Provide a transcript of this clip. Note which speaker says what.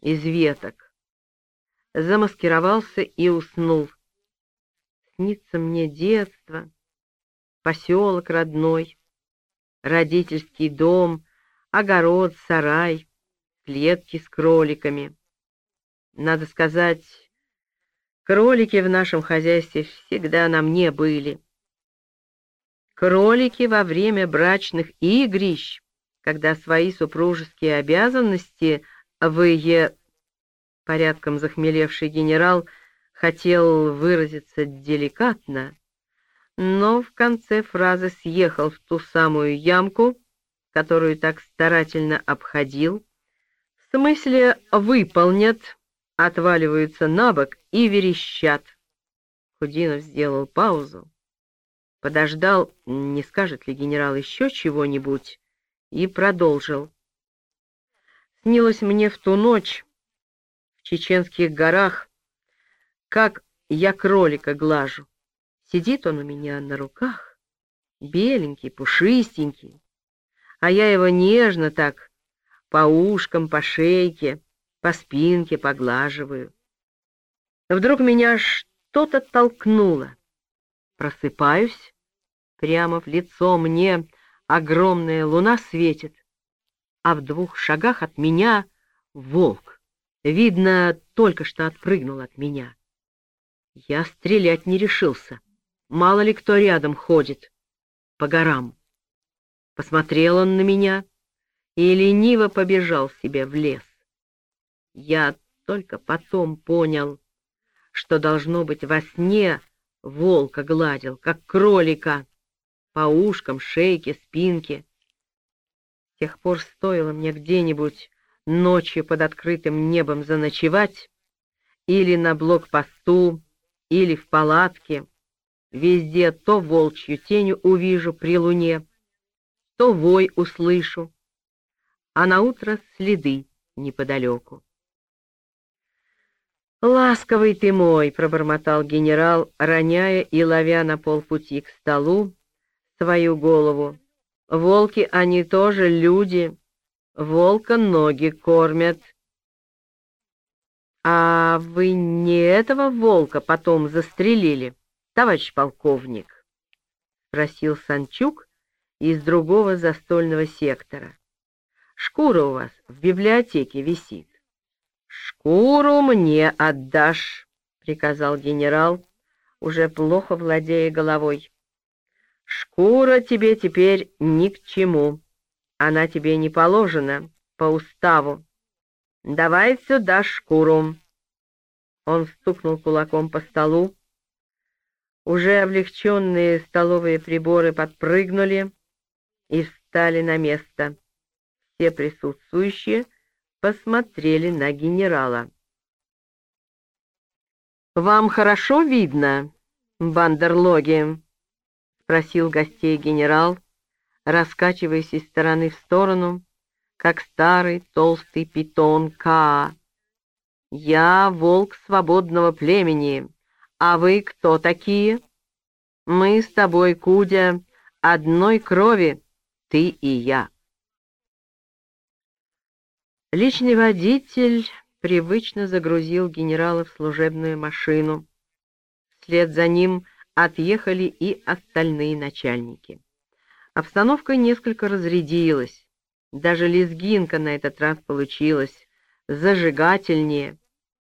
Speaker 1: из веток. Замаскировался и уснул. Снится мне детство, поселок родной, родительский дом, огород, сарай, клетки с кроликами. Надо сказать, кролики в нашем хозяйстве всегда на мне были. Кролики во время брачных игрищ, когда свои супружеские обязанности вы, порядком захмелевший генерал, хотел выразиться деликатно, но в конце фразы съехал в ту самую ямку, которую так старательно обходил, в смысле «выполнят», отваливаются на бок и верещат. Худинов сделал паузу, подождал, не скажет ли генерал еще чего-нибудь, и продолжил. Снилось мне в ту ночь в чеченских горах, как я кролика глажу. Сидит он у меня на руках, беленький, пушистенький, а я его нежно так по ушкам, по шейке, по спинке поглаживаю. Вдруг меня что-то толкнуло. Просыпаюсь, прямо в лицо мне огромная луна светит, а в двух шагах от меня волк. Видно, только что отпрыгнул от меня. Я стрелять не решился. Мало ли кто рядом ходит, по горам. Посмотрел он на меня и лениво побежал себе в лес. Я только потом понял, что, должно быть, во сне волка гладил, как кролика, по ушкам, шейке, спинке. Тех пор стоило мне где-нибудь ночью под открытым небом заночевать, или на блокпосту, или в палатке, Везде то волчью тень увижу при луне, то вой услышу, а на утро следы неподалеку. «Ласковый ты мой!» — пробормотал генерал, роняя и ловя на полпути к столу свою голову. «Волки, они тоже люди. Волка ноги кормят». «А вы не этого волка потом застрелили?» товарищ полковник? — спросил Санчук из другого застольного сектора. — Шкура у вас в библиотеке висит. — Шкуру мне отдашь, — приказал генерал, уже плохо владея головой. — Шкура тебе теперь ни к чему. Она тебе не положена по уставу. Давай сюда шкуру. Он стукнул кулаком по столу, уже облегченные столовые приборы подпрыгнули и встали на место. Все присутствующие посмотрели на генерала. «Вам хорошо видно, бандерлоги?» — спросил гостей генерал, раскачиваясь из стороны в сторону, как старый толстый питон Каа. «Я волк свободного племени». «А вы кто такие?» «Мы с тобой, Кудя, одной крови, ты и я». Личный водитель привычно загрузил генерала в служебную машину. Вслед за ним отъехали и остальные начальники. Обстановка несколько разрядилась. Даже лезгинка на этот раз получилась зажигательнее —